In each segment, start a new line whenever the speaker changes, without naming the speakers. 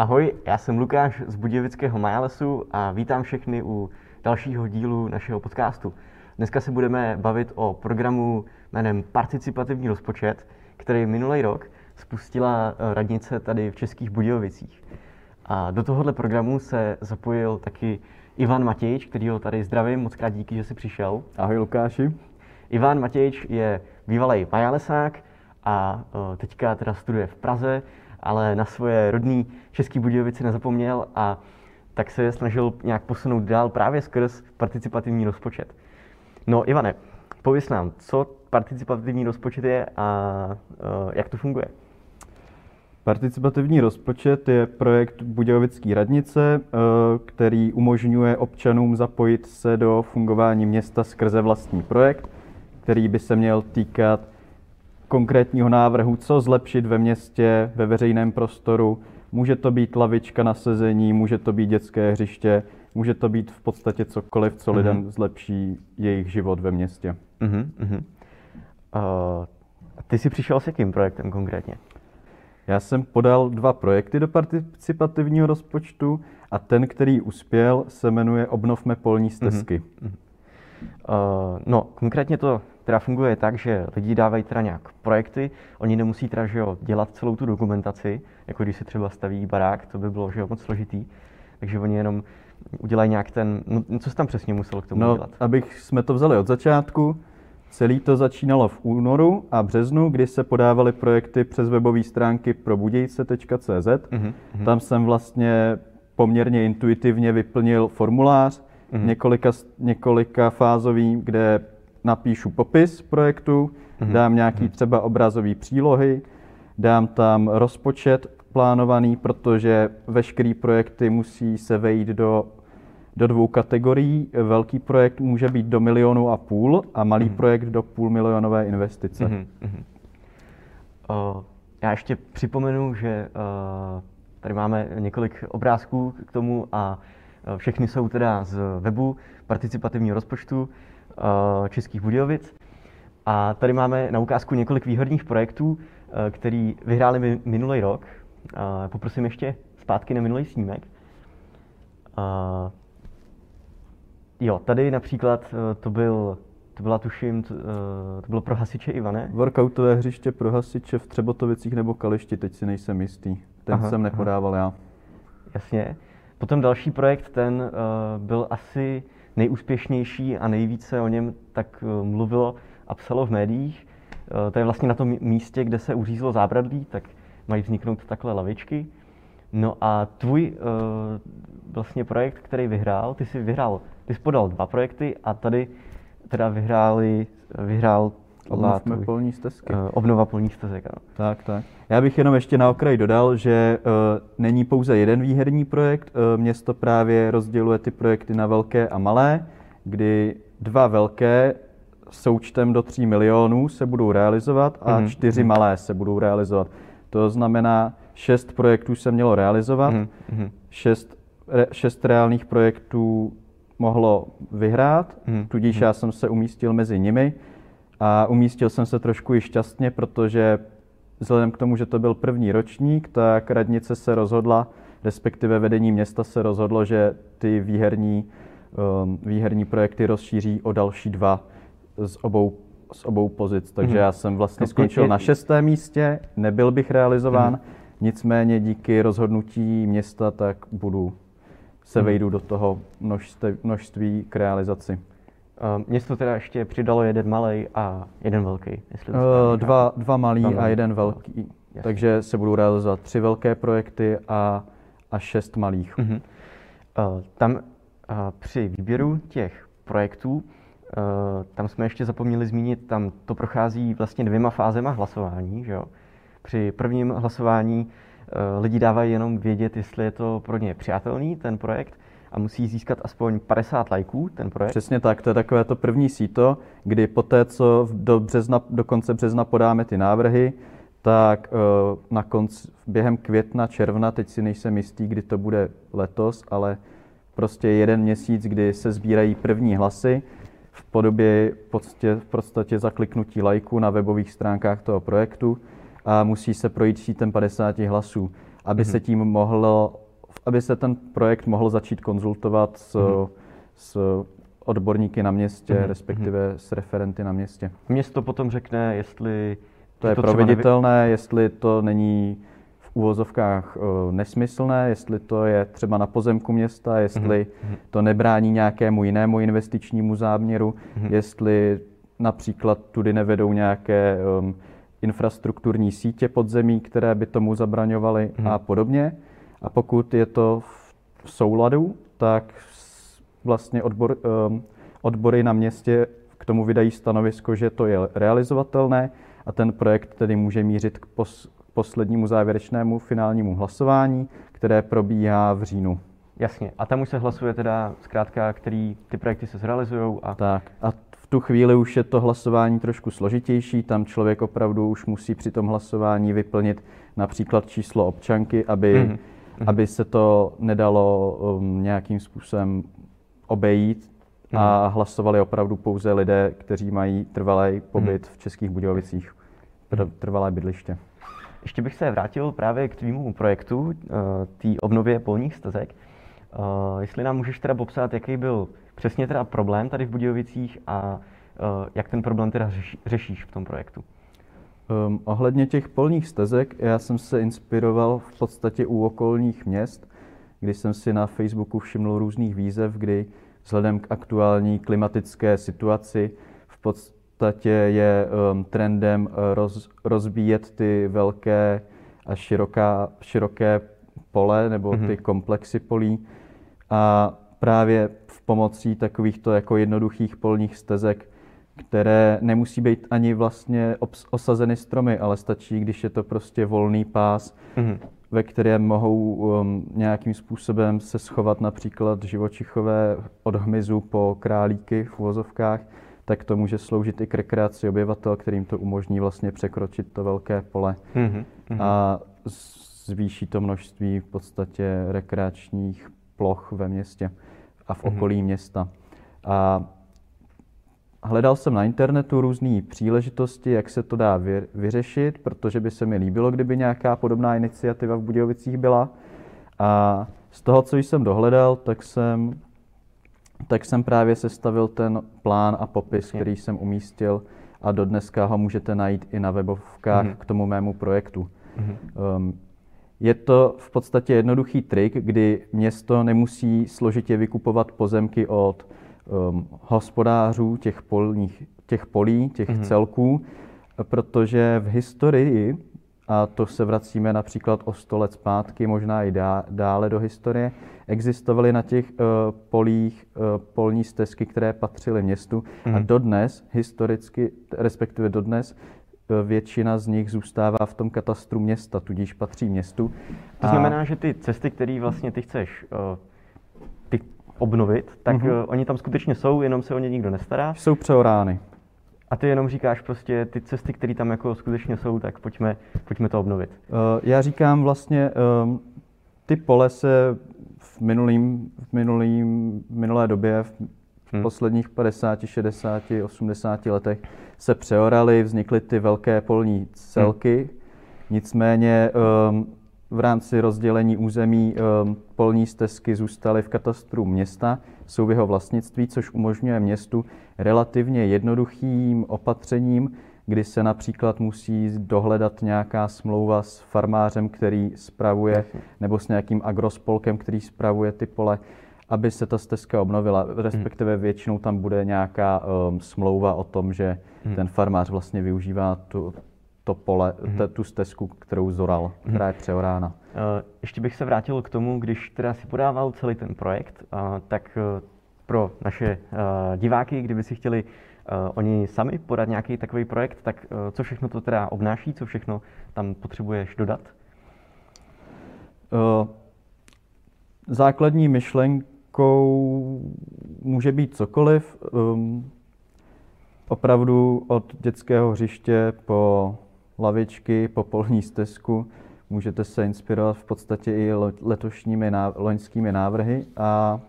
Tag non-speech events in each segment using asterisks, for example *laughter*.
Ahoj, já jsem Lukáš z Budějovického Majalesu a vítám všechny u dalšího dílu našeho podcastu. Dneska se budeme bavit o programu jménem Participativní rozpočet, který minulý rok spustila eh, radnice tady v Českých Budějovicích. A do tohohle programu se zapojil taky Ivan Matějč, který ho tady zdravím, moc krát díky, že jsi přišel.
Ahoj Lukáši.
Ivan Matějč je bývalý majalesák a eh, teďka teda studuje v Praze ale na svoje rodný Český Budějovici nezapomněl a tak se je snažil nějak posunout dál právě skrz participativní rozpočet. No Ivane, pověs nám, co participativní rozpočet je a uh, jak to funguje?
Participativní rozpočet je projekt Budějovické radnice, uh, který umožňuje občanům zapojit se do fungování města skrze vlastní projekt, který by se měl týkat konkrétního návrhu, co zlepšit ve městě, ve veřejném prostoru. Může to být lavička na sezení, může to být dětské hřiště, může to být v podstatě cokoliv, co lidem mm-hmm. zlepší jejich život ve městě. Mm-hmm. Uh,
ty jsi přišel s jakým projektem konkrétně?
Já jsem podal dva projekty do participativního rozpočtu a ten, který uspěl, se jmenuje Obnovme polní stezky. Mm-hmm.
Uh, no, konkrétně to teda funguje tak, že lidi dávají teda nějak projekty, oni nemusí teda že jo, dělat celou tu dokumentaci, jako když si třeba staví barák, to by bylo že jo, moc složitý, takže oni jenom udělají nějak ten, no co jsi tam přesně musel k tomu
no,
dělat?
abych jsme to vzali od začátku, Celý to začínalo v únoru a březnu, kdy se podávaly projekty přes webové stránky pro budějce.cz. Mm-hmm. Tam jsem vlastně poměrně intuitivně vyplnil formulář, mm-hmm. několika, několika fázový, kde napíšu popis projektu, mm-hmm. dám nějaký mm-hmm. třeba obrazové přílohy, dám tam rozpočet plánovaný, protože veškeré projekty musí se vejít do, do dvou kategorií. Velký projekt může být do milionu a půl a malý mm-hmm. projekt do půl milionové investice. Mm-hmm.
Uh, já ještě připomenu, že uh, tady máme několik obrázků k tomu a všechny jsou teda z webu participativního rozpočtu. Eh, Českých Budějovic. A tady máme na ukázku několik výhodných projektů, eh, který vyhráli minulý rok. Poprosím ještě zpátky na minulý snímek. Jo, tady například eh, to byl to byla tuším, to, to bylo pro hasiče Ivane.
Workoutové hřiště pro hasiče v Třebotovicích nebo Kališti, teď si nejsem jistý. Ten aha, jsem nepodával aha. já.
Jasně. Potom další projekt, ten uh, byl asi nejúspěšnější a nejvíce o něm tak eh, mluvilo a psalo v médiích. Eh, to je vlastně na tom místě, kde se uřízlo zábradlí, tak mají vzniknout takhle lavičky. No a tvůj uh, vlastně projekt, který vyhrál, ty jsi vyhrál, ty jsi podal dva projekty a tady teda vyhráli, vyhrál
Obnovme polní stezky. Uh,
obnova polních stezek, ano.
Tak, tak. Já bych jenom ještě na okraj dodal, že uh, není pouze jeden výherní projekt. Uh, město právě rozděluje ty projekty na velké a malé, kdy dva velké součtem do 3 milionů se budou realizovat a mm-hmm. čtyři mm-hmm. malé se budou realizovat. To znamená, šest projektů se mělo realizovat, mm-hmm. šest, re, šest reálných projektů mohlo vyhrát, mm-hmm. tudíž mm-hmm. já jsem se umístil mezi nimi a umístil jsem se trošku i šťastně, protože vzhledem k tomu, že to byl první ročník, tak radnice se rozhodla, respektive vedení města se rozhodlo, že ty výherní, um, výherní projekty rozšíří o další dva z obou, z obou pozic. Takže mm-hmm. já jsem vlastně skončil na šestém místě, nebyl bych realizován, mm-hmm. nicméně díky rozhodnutí města tak budu se mhm. vejdu do toho množství, množství k realizaci.
Uh, město teda ještě přidalo jeden malý a jeden velký.
Jestli uh, dva, dva malý dva a jeden velký. Jasně. Takže se budou realizovat tři velké projekty a, a šest malých. Uh-huh.
Uh, tam uh, při výběru těch projektů, uh, tam jsme ještě zapomněli zmínit, tam to prochází vlastně dvěma fázema hlasování. Že jo? Při prvním hlasování uh, lidi dávají jenom vědět, jestli je to pro ně přijatelný ten projekt, a musí získat aspoň 50 lajků ten projekt.
Přesně tak, to je takové to první síto, kdy poté, co do, března, do konce března podáme ty návrhy, tak uh, na konci, během května, června, teď si nejsem jistý, kdy to bude letos, ale prostě jeden měsíc, kdy se sbírají první hlasy v podobě v podstatě, v podstatě zakliknutí lajku na webových stránkách toho projektu a musí se projít sítem 50 hlasů. aby mm-hmm. se tím mohlo, aby se ten projekt mohl začít konzultovat s, mm-hmm. s odborníky na městě, mm-hmm. respektive s referenty na městě.
Město potom řekne, jestli
to je to proveditelné, nevy... jestli to není v úvozovkách uh, nesmyslné, jestli to je třeba na pozemku města, jestli mm-hmm. to nebrání nějakému jinému investičnímu záměru, mm-hmm. jestli například tudy nevedou nějaké um, infrastrukturní sítě podzemí, které by tomu zabraňovaly mm-hmm. a podobně. A pokud je to v souladu, tak vlastně odbor, um, odbory na městě k tomu vydají stanovisko, že to je realizovatelné a ten projekt tedy může mířit k pos, poslednímu závěrečnému finálnímu hlasování, které probíhá v říjnu.
Jasně. A tam už se hlasuje teda zkrátka, který ty projekty se zrealizují. A...
Tak. A v tu chvíli už je to hlasování trošku složitější. Tam člověk opravdu už musí při tom hlasování vyplnit například číslo občanky, aby, mm-hmm. Aby se to nedalo um, nějakým způsobem obejít a mhm. hlasovali opravdu pouze lidé, kteří mají trvalý pobyt mhm. v Českých Budějovicích, mhm. trvalé bydliště.
Ještě bych se vrátil právě k tvýmu projektu, eh, té obnově polních stezek. Eh, jestli nám můžeš teda popsat, jaký byl přesně teda problém tady v Budějovicích a eh, jak ten problém teda řešíš v tom projektu?
Um, ohledně těch polních stezek, já jsem se inspiroval v podstatě u okolních měst, kdy jsem si na Facebooku všiml různých výzev, kdy vzhledem k aktuální klimatické situaci v podstatě je um, trendem uh, roz, rozbíjet ty velké a široká, široké pole nebo mm-hmm. ty komplexy polí. A právě v pomocí takovýchto jako jednoduchých polních stezek, které nemusí být ani vlastně osazeny stromy, ale stačí, když je to prostě volný pás, mm-hmm ve kterém mohou um, nějakým způsobem se schovat například živočichové od hmyzu po králíky v uvozovkách, tak to může sloužit i k rekreaci obyvatel, kterým to umožní vlastně překročit to velké pole mm-hmm. a zvýší to množství v podstatě rekreačních ploch ve městě a v mm-hmm. okolí města. A Hledal jsem na internetu různé příležitosti, jak se to dá vyřešit, protože by se mi líbilo, kdyby nějaká podobná iniciativa v Budějovicích byla. A z toho, co jsem dohledal, tak jsem, tak jsem právě sestavil ten plán a popis, který jsem umístil a do dneska ho můžete najít i na webovkách mm-hmm. k tomu mému projektu. Mm-hmm. Um, je to v podstatě jednoduchý trik, kdy město nemusí složitě vykupovat pozemky od um, hospodářů těch, polních, těch polí, těch mm-hmm. celků, protože v historii, a to se vracíme například o 100 let zpátky, možná i dá, dále do historie, existovaly na těch uh, polích uh, polní stezky, které patřily městu mm-hmm. a mhm. dodnes, historicky, respektive dodnes, uh, většina z nich zůstává v tom katastru města, tudíž patří městu.
To znamená, že ty cesty, které vlastně ty chceš uh, obnovit, tak mm-hmm. oni tam skutečně jsou, jenom se o ně nikdo nestará.
Jsou přeorány.
A ty jenom říkáš prostě ty cesty, které tam jako skutečně jsou, tak pojďme, pojďme to obnovit. Uh,
já říkám vlastně, um, ty pole se v, minulým, v minulým, minulé době, v, hmm. posledních 50, 60, 80 letech se přeoraly, vznikly ty velké polní celky. Hmm. Nicméně um, v rámci rozdělení území ehm, polní stezky zůstaly v katastru města, jsou v jeho vlastnictví, což umožňuje městu relativně jednoduchým opatřením, kdy se například musí dohledat nějaká smlouva s farmářem, který spravuje, nebo s nějakým agrospolkem, který spravuje ty pole, aby se ta stezka obnovila. Respektive většinou tam bude nějaká um, smlouva o tom, že hmm. ten farmář vlastně využívá tu, to pole, mm-hmm. tu stezku, kterou zoral, mm-hmm. která je přeorána.
Eh, ještě bych se vrátil k tomu, když teda si podával celý ten projekt, eh, tak eh, pro naše diváky, kdyby si chtěli oni sami podat nějaký takový projekt, tak co všechno to teda obnáší, co všechno tam potřebuješ dodat?
Základní myšlenkou může být cokoliv. Ehm, opravdu od dětského hřiště po lavičky, po polní stezku. Můžete se inspirovat v podstatě i letošními, loňskými návrhy a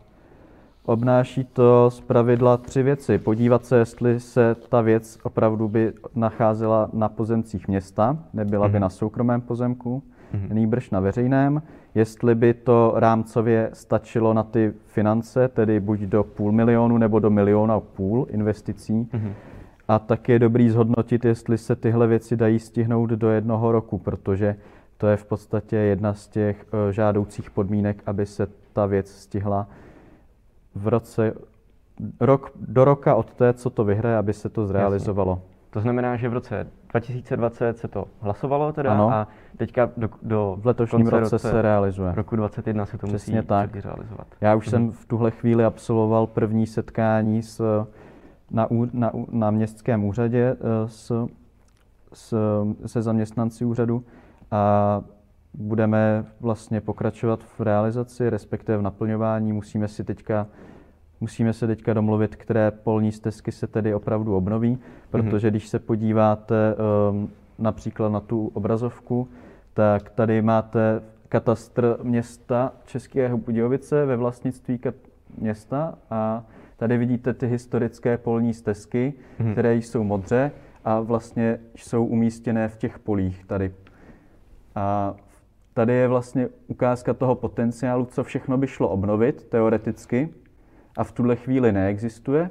obnáší to z pravidla tři věci. Podívat se, jestli se ta věc opravdu by nacházela na pozemcích města, nebyla mm-hmm. by mhm. na soukromém pozemku. mm-hmm. nýbrž na veřejném. Jestli by to rámcově stačilo na ty finance, tedy buď do půl milionu nebo do miliona půl investicí. Mm-hmm. A tak je dobrý zhodnotit, jestli se tyhle věci dají stihnout do jednoho roku, protože to je v podstatě jedna z těch eh, žádoucích podmínek, aby se ta věc stihla v roce, rok, do roka od té, co to vyhraje, aby se to zrealizovalo. Jasně.
To znamená, že v roce 2020 se to hlasovalo teda ano. a teďka do, do
v letošním roce, roce se realizuje.
roku 2021 se to Přesně musí tak. realizovat.
Já už mhm. jsem v tuhle chvíli absolvoval první setkání s, na, na, na městském úřadě eh, s, s, se zaměstnanci úřadu a budeme vlastně pokračovat v realizaci, respektive v naplňování. Musíme si teďka Musíme se teďka domluvit, které polní stezky se tedy opravdu obnoví, protože když se podíváte um, například na tu obrazovku, tak tady máte katastr města Českého Budějovice ve vlastnictví města a tady vidíte ty historické polní stezky, mm-hmm. které jsou modře a vlastně jsou umístěné v těch polích tady. A tady je vlastně ukázka toho potenciálu, co všechno by šlo obnovit teoreticky, a v tuhle chvíli neexistuje.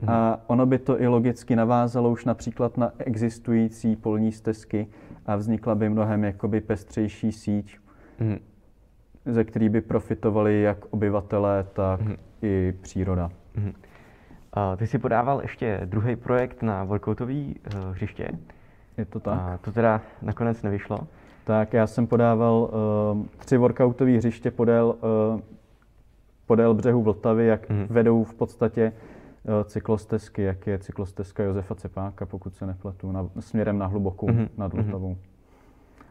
Hmm. A ono by to i logicky navázalo už například na existující polní stezky a vznikla by mnohem jakoby pestřejší síť, hmm. ze který by profitovali jak obyvatelé, tak hmm. i příroda. Hmm.
A ty si podával ještě druhý projekt na workoutový uh, hřiště.
Je to tak. A
to teda nakonec nevyšlo.
Tak já jsem podával uh, tři workoutové hřiště podél uh, podél břehu Vltavy, jak mm. vedou v podstatě eh, cyklostezky, jak je cyklostezka Josefa Cepáka, pokud se nepletu, na, směrem na hlubokou mm. nad mhm. Vltavou.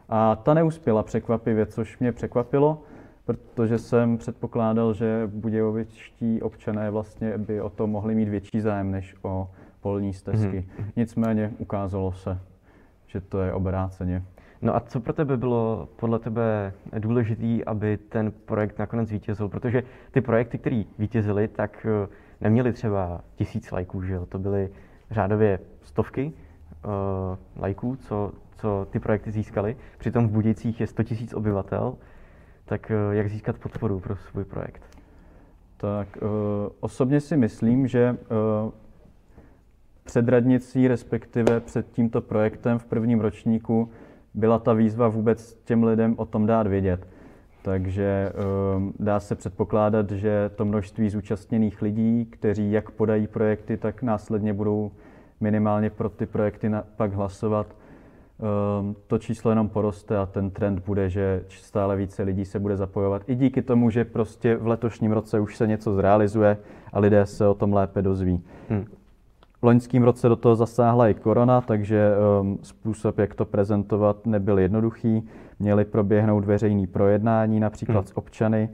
A ta neuspěla překvapivě, což mě překvapilo, protože jsem předpokládal, že budějovičtí občané vlastně by o to mohli mít větší zájem než o polní stezky. Mm. Nicméně ukázalo se, že to je obráceně.
No a co pro tebe bylo podle tebe důležité, aby ten projekt nakonec vítězil? Protože ty projekty, které vítězily, tak eh, neměly třeba tisíc lajků, že jo? To byly řádově stovky uh, lajků, co, co ty projekty získaly. Přitom v Budějcích je 100 tisíc obyvatel. Tak uh, jak získat podporu pro svůj projekt?
Tak uh, osobně si myslím, že uh, před radnicí, respektive před tímto projektem v prvním ročníku byla ta výzva vůbec těm lidem o tom dát vědět. Takže dá se předpokládat, že to množství zúčastněných lidí, kteří jak podají projekty, tak následně budou minimálně pro ty projekty pak hlasovat, to číslo jenom poroste a ten trend bude, že stále více lidí se bude zapojovat. I díky tomu, že prostě v letošním roce už se něco zrealizuje a lidé se o tom lépe dozví. Hmm. V loňském roce do toho zasáhla i korona, takže um, způsob, jak to prezentovat, nebyl jednoduchý. Měly proběhnout veřejný projednání například hmm. s občany.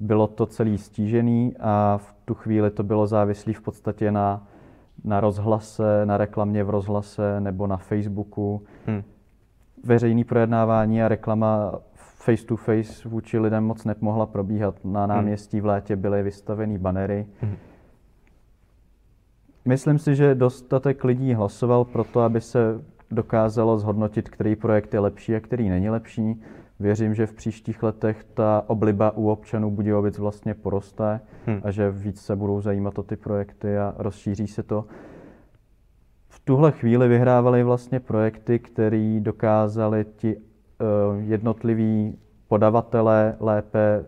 Bylo to celý stížený a v tu chvíli to bylo závislé v podstatě na, na rozhlase, na reklamě v rozhlase nebo na Facebooku. Hmm. Veřejný projednávání a reklama face to face vůči lidem moc nemohla probíhat. Na hmm. náměstí v létě byly vystaveny banery. Hmm Myslím si, že dostatek lidí hlasoval pro to, aby se dokázalo zhodnotit, který projekt je lepší a který není lepší. Věřím, že v příštích letech ta obliba u občanů Budějovic vlastně poroste hmm. a že víc se budou zajímat o ty projekty a rozšíří se to. V tuhle chvíli vyhrávali vlastně projekty, které dokázali ti uh, jednotliví podavatelé lépe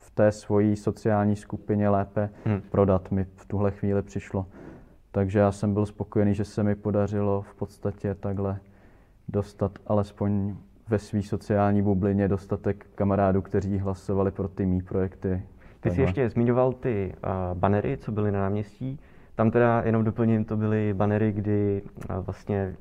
v té svojí sociální skupině lépe hmm. prodat. Mi v tuhle chvíli přišlo. Takže já jsem byl spokojený, že se mi podařilo v podstatě takhle dostat alespoň ve své sociální bublině dostatek kamarádů, kteří hlasovali pro ty mý projekty.
Ty jsi ještě zmiňoval ty uh, banery, co byly na náměstí. Tam teda jenom doplním, to byly banery, kdy uh, vlastně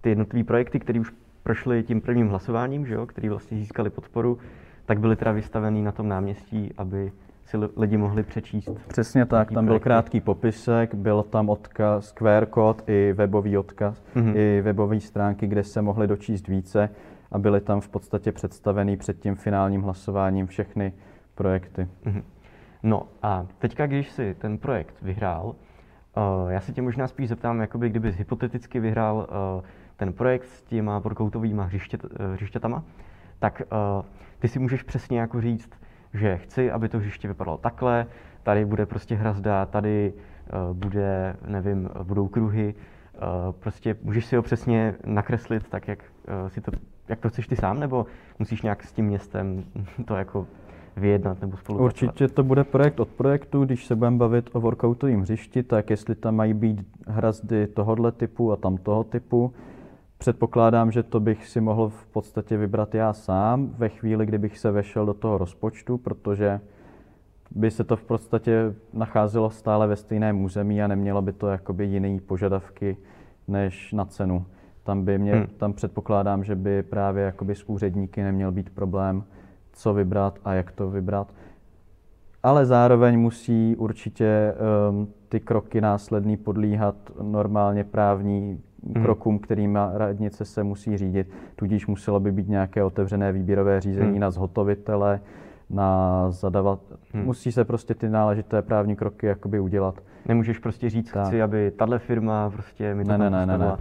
ty jednotlivé projekty, které už prošly tím prvním hlasováním, že jo, který vlastně získali podporu, tak byly teda vystavený na tom náměstí, aby si lidi mohli přečíst.
Přesně tak, tam byl projekty. krátký popisek, byl tam odkaz, QR kód i webový odkaz, mm-hmm. i webové stránky, kde se mohli dočíst více a byly tam v podstatě představeny před tím finálním hlasováním všechny projekty. Mm-hmm.
No a teďka, když si ten projekt vyhrál, uh, já se tě možná spíš zeptám, jakoby kdybys hypoteticky vyhrál uh, ten projekt s těma workoutovými hřiště, uh, hřištětama, tak ty si můžeš přesně jako říct, že chci, aby to hřiště vypadalo takhle, tady bude prostě hrazda, tady bude, nevím, budou kruhy, uh, prostě můžeš si ho přesně nakreslit tak, jak, si to, jak to chceš ty sám, nebo musíš nějak s tím městem *laughs* to jako vyjednat nebo spolupracovat?
Určitě to bude projekt od projektu, když se budeme bavit o workoutovém hřišti, tak jestli tam mají být hrazdy tohohle typu a tam toho typu, Předpokládám, že to bych si mohl v podstatě vybrat já sám ve chvíli, kdybych se vešel do toho rozpočtu, protože by se to v podstatě nacházelo stále ve stejném území a nemělo by to jakoby jiné požadavky než na cenu. Tam, by mě, hmm. tam předpokládám, že by právě jakoby s úředníky neměl být problém, co vybrat a jak to vybrat. Ale zároveň musí určitě um, ty kroky následný podlíhat normálně právní hmm. krokům, kterými radnice se musí řídit. Tudíž muselo by být nějaké otevřené výběrové řízení hmm. na zhotovitele, na zadavat. Hmm. Musí se prostě ty náležité právní kroky jakoby udělat.
Nemůžeš prostě říct, tak. chci, aby tahle firma prostě mi to
ne, ne, ne, ne, ne.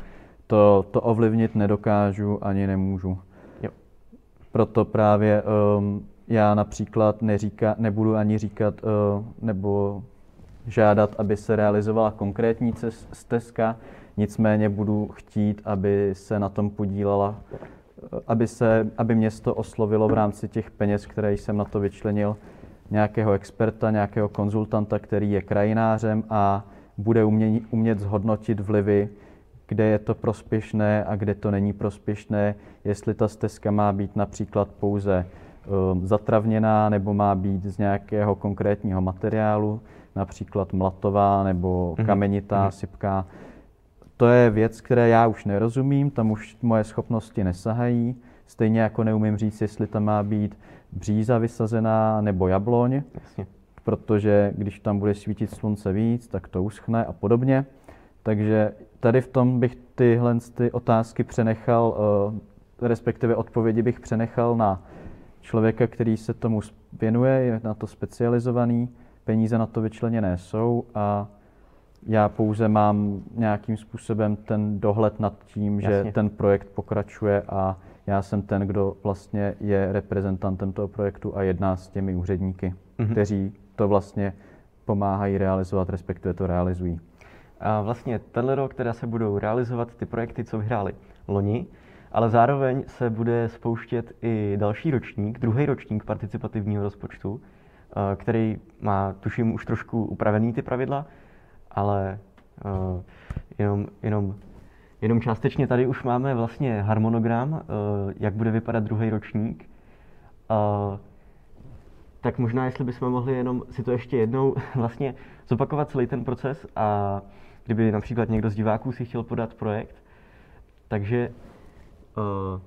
To, to ovlivnit nedokážu ani nemůžu. Jo. Proto právě um, já například neříká, nebudu ani říkat uh, nebo žádat, aby se realizovala konkrétní stezka, nicméně budu chtít, aby se na tom podílela, aby, se, aby město oslovilo v rámci těch peněz, které jsem na to vyčlenil, nějakého experta, nějakého konzultanta, který je krajinářem a bude umět, umět zhodnotit vlivy, kde je to prospěšné a kde to není prospěšné, jestli ta stezka má být například pouze um, zatravněná nebo má být z nějakého konkrétního materiálu, například mlatová nebo mhm. kamenitá, mm-hmm. sypká. To je věc, které já už nerozumím, tam už moje schopnosti nesahají. Stejně jako neumím říct, jestli tam má být bříza vysazená nebo jabloň, Jasně. protože když tam bude svítit slunce víc, tak to uschne a podobně. Takže tady v tom bych tyhle ty otázky přenechal, eh, respektive odpovědi bych přenechal na člověka, který se tomu věnuje, je na to specializovaný, peníze na to vyčleněné jsou a já pouze mám nějakým způsobem ten dohled nad tím, Jasně. že ten projekt pokračuje a já jsem ten, kdo vlastně je reprezentantem toho projektu a jedná s těmi úředníky, mm-hmm. kteří to vlastně pomáhají realizovat, respektive to realizují.
A vlastně tenhle rok teda se budou realizovat ty projekty, co vyhráli loni, ale zároveň se bude spouštět i další ročník, druhý ročník participativního rozpočtu, eh, který má, tuším, už trošku upravený ty pravidla, ale uh, jenom, jenom, jenom částečně tady už máme vlastně harmonogram, uh, jak bude vypadat druhý ročník. Tak možná, jestli bychom mohli jenom si to ještě jednou *laughs* vlastně zopakovat celý ten proces a kdyby například někdo z diváků si chtěl podat projekt. Takže, uh,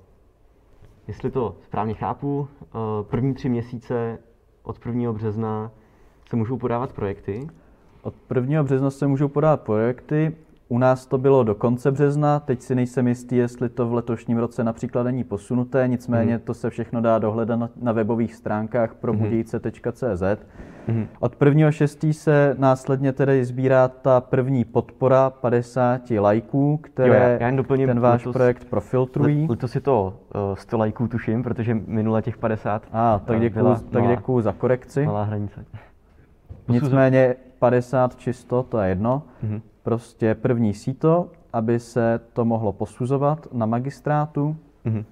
jestli to správně chápu, uh, první tři měsíce od 1. března se můžou podávat projekty.
Od 1. března se můžou podat projekty. U nás to bylo do konce března, teď si nejsem jistý, jestli to v letošním roce například není posunuté, nicméně mm. to se všechno dá dohledat na, na webových stránkách probudějce.cz. Mm. Od 1.6. se následně tedy sbírá ta první podpora 50 lajků, které jo, já doplním, ten váš letos, projekt profiltrují.
To si to uh, 100 lajků tuším, protože minule těch 50
A, tak děkuju, tak děkuju za korekci.
Malá hranice.
Nicméně 50 čisto, to je jedno. Mm-hmm. Prostě první síto, aby se to mohlo posuzovat na magistrátu. Mm-hmm.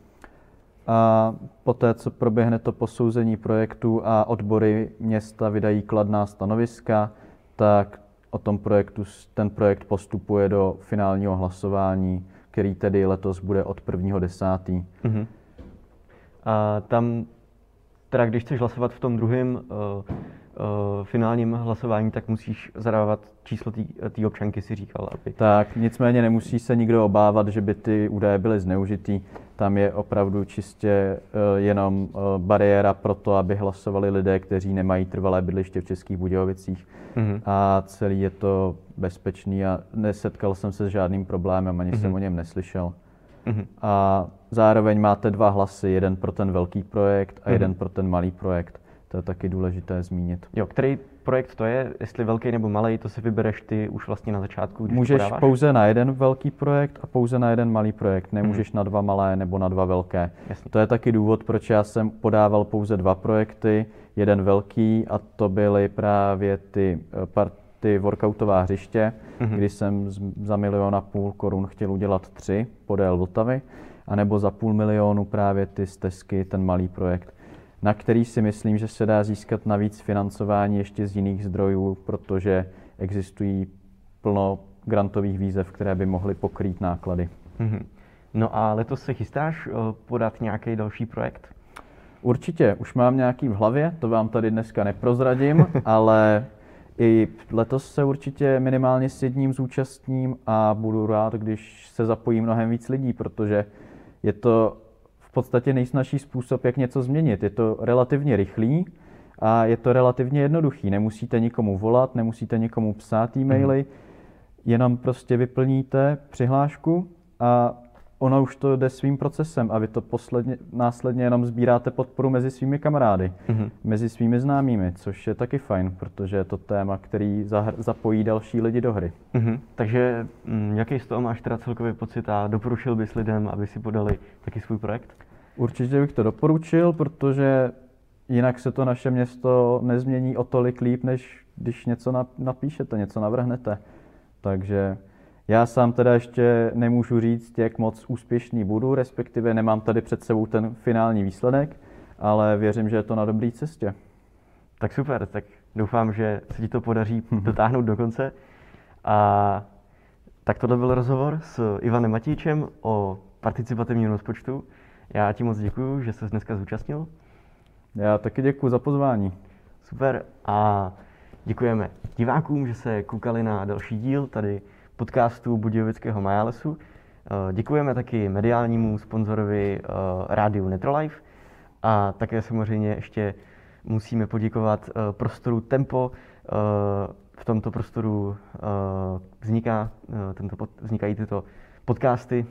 A poté, co proběhne to posouzení projektu a odbory města vydají kladná stanoviska, tak o tom projektu, ten projekt postupuje do finálního hlasování, který tedy letos bude od 1.10. Mm-hmm.
A tam, teda když chceš hlasovat v tom druhém uh, finálním hlasování, tak musíš zadávat číslo té občanky, si říkal. Aby...
Tak, nicméně nemusí se nikdo obávat, že by ty údaje byly zneužitý. Tam je opravdu čistě uh, jenom uh, bariéra pro to, aby hlasovali lidé, kteří nemají trvalé bydliště v Českých Budějovicích. Mm-hmm. A celý je to bezpečný a nesetkal jsem se s žádným problémem, ani mm-hmm. jsem o něm neslyšel. Mm-hmm. A zároveň máte dva hlasy, jeden pro ten velký projekt a mm-hmm. jeden pro ten malý projekt. To je taky důležité zmínit.
Jo, který projekt to je, jestli velký nebo malý, to si vybereš ty už vlastně na začátku, když
Můžeš
podáváš?
pouze na jeden velký projekt a pouze na jeden malý projekt. Nemůžeš hmm. na dva malé nebo na dva velké.
Jasně.
To je taky důvod, proč já jsem podával pouze dva projekty. Jeden velký a to byly právě ty, eh, party workoutová hřiště, hmm. kdy jsem za milion a půl korun chtěl udělat tři podél Vltavy, anebo za půl milionu právě ty stezky, ten malý projekt na který si myslím, že se dá získat navíc financování ještě z jiných zdrojů, protože existují plno grantových výzev, které by mohly pokrýt náklady. Mm-hmm.
No a letos se chystáš eh, podat nějaký další projekt?
Určitě, už mám nějaký v hlavě, to vám tady dneska neprozradím, *laughs* ale i letos se určitě minimálně s jedním zúčastním a budu rád, když se zapojí mnohem víc lidí, protože je to v podstatě nejsnažší způsob, jak něco změnit. Je to relativně rychlý a je to relativně jednoduchý. Nemusíte nikomu volat, nemusíte nikomu psát e-maily, mm. jenom prostě vyplníte přihlášku a ono už to jde svým procesem a vy to posledně, následně jenom sbíráte podporu mezi svými kamarády, mm-hmm. mezi svými známými, což je taky fajn, protože je to téma, který zahr- zapojí další lidi do hry.
Mm-hmm. Takže m, jaký z toho máš teda celkový pocit a doporučil bys lidem, aby si podali taky svůj projekt?
Určitě bych to doporučil, protože jinak se to naše město nezmění o tolik líp, než když něco napíšete, něco navrhnete. Takže já sám teda ještě nemůžu říct, jak moc úspěšný budu, respektive nemám tady před sebou ten finální výsledek, ale věřím, že je to na dobré cestě.
Tak super, tak doufám, že se ti to podaří dotáhnout do konce. A tak tohle byl rozhovor s Ivanem Matíčem o participativním rozpočtu. Já ti moc děkuji, že jsi dneska zúčastnil.
Já taky děkuji za pozvání.
Super a děkujeme divákům, že se koukali na další díl tady podcastu Budějovického Majalesu. Eh, děkujeme taky mediálnímu sponzorovi eh, rádiu Netrolife a také samozřejmě ještě musíme poděkovat eh, prostoru Tempo. V tomto prostoru vzniká, tento, vznikají tyto podcasty.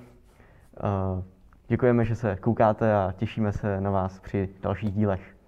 Děkujeme, že se koukáte a těšíme se na vás při dalších dílech.